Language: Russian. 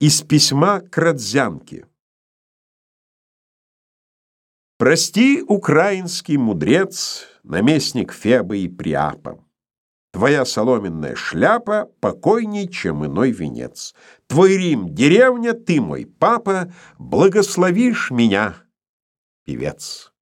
Из письма к Радзянке. Прости, украинский мудрец, наместник Фебы и Приапа. Твоя соломенная шляпа покойней, чем иной венец. Твой Рим — деревня, ты мой папа, благословишь меня, певец.